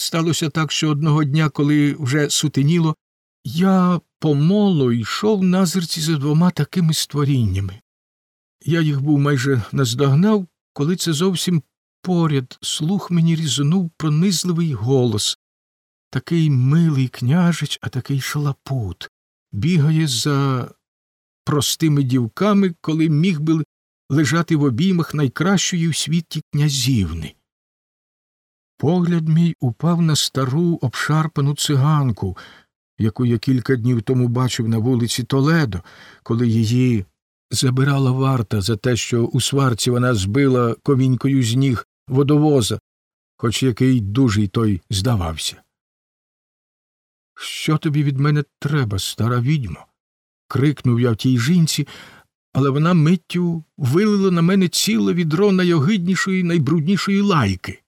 сталося так, що одного дня, коли вже сутеніло, я помоло йшов назирці за двома такими створіннями. Я їх був майже наздогнав, коли це зовсім поряд слух мені різанув пронизливий голос. Такий милий княжич, а такий шалапут, бігає за простими дівками, коли міг би лежати в обіймах найкращої в світі князівни. Погляд мій упав на стару обшарпану циганку, яку я кілька днів тому бачив на вулиці Толедо, коли її забирала варта за те, що у сварці вона збила ковінькою з ніг водовоза, хоч який дужий той здавався. Що тобі від мене треба, стара відьмо? крикнув я в тій жінці, але вона миттю вилила на мене ціле відро найогиднішої, найбруднішої лайки.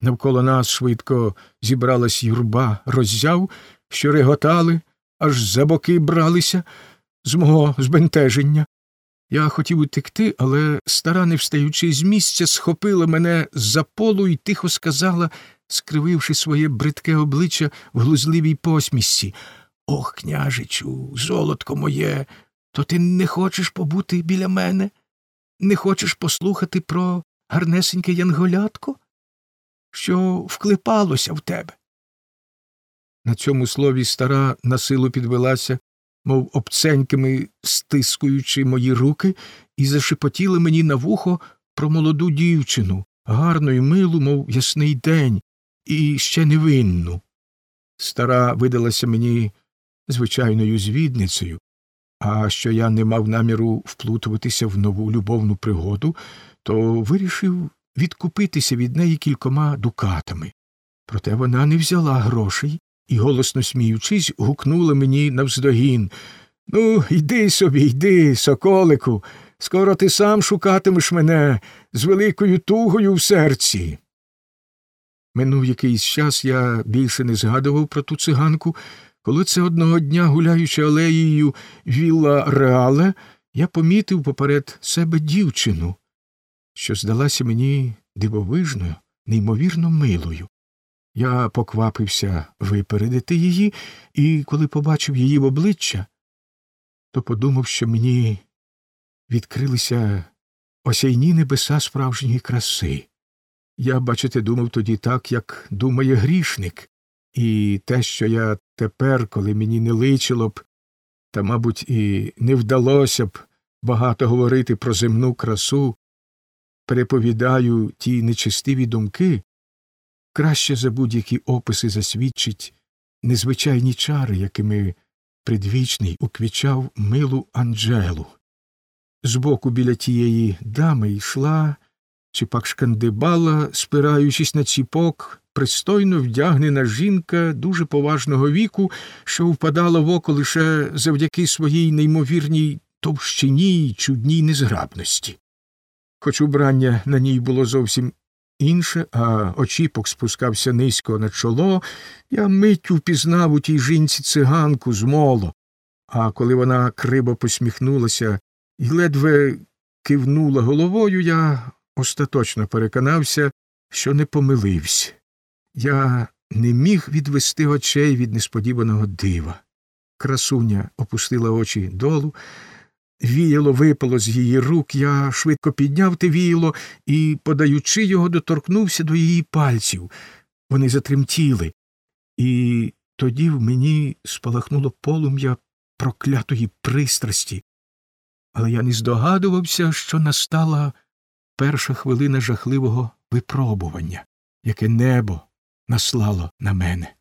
Навколо нас швидко зібралась юрба роззяв, що реготали, аж за боки бралися з мого збентеження. Я хотів утекти, але стара, не встаючи з місця, схопила мене з-за полу і тихо сказала, скрививши своє бридке обличчя в глузливій посмішці Ох, княжичу, золотко моє, то ти не хочеш побути біля мене? Не хочеш послухати про гарнесеньке янголятко, що вклипалося в тебе? На цьому слові стара насилу підвелася, мов обценьками стискуючи мої руки, і зашепотіла мені на вухо про молоду дівчину, гарну й милу, мов ясний день, і ще невинну. Стара видалася мені звичайною звідницею, а що я не мав наміру вплутуватися в нову любовну пригоду, то вирішив відкупитися від неї кількома дукатами. Проте вона не взяла грошей і, голосно сміючись, гукнула мені навздогін Ну, йди собі, йди, соколику, скоро ти сам шукатимеш мене з великою тугою в серці. Минув якийсь час я більше не згадував про ту циганку, коли це одного дня, гуляючи алеєю Вілла Реале, я помітив поперед себе дівчину, що здалася мені дивовижною, неймовірно милою. Я поквапився випередити її, і коли побачив її в обличчя, то подумав, що мені відкрилися осяйні небеса справжньої краси. Я, бачите, думав тоді так, як думає грішник, і те, що я тепер, коли мені не личило б, та, мабуть, і не вдалося б багато говорити про земну красу, переповідаю ті нечистиві думки, краще за будь-які описи засвідчить незвичайні чари, якими предвічний уквічав милу Анджелу. Збоку біля тієї дами йшла чи пак шкандибала, спираючись на ціпок, пристойно вдягнена жінка дуже поважного віку, що впадала в око лише завдяки своїй неймовірній товщині й чудній незграбності. Хоч убрання на ній було зовсім інше, а очіпок спускався низько на чоло, я миттю впізнав у тій жінці циганку з моло, а коли вона криво посміхнулася і ледве кивнула головою, я остаточно переконався, що не помилився. Я не міг відвести очей від несподіваного дива. Красуня опустила очі долу, віяло випало з її рук, я швидко підняв те віяло і, подаючи його, доторкнувся до її пальців. Вони затремтіли, і тоді в мені спалахнуло полум'я проклятої пристрасті, але я не здогадувався, що настала перша хвилина жахливого випробування, яке небо наслало на мене.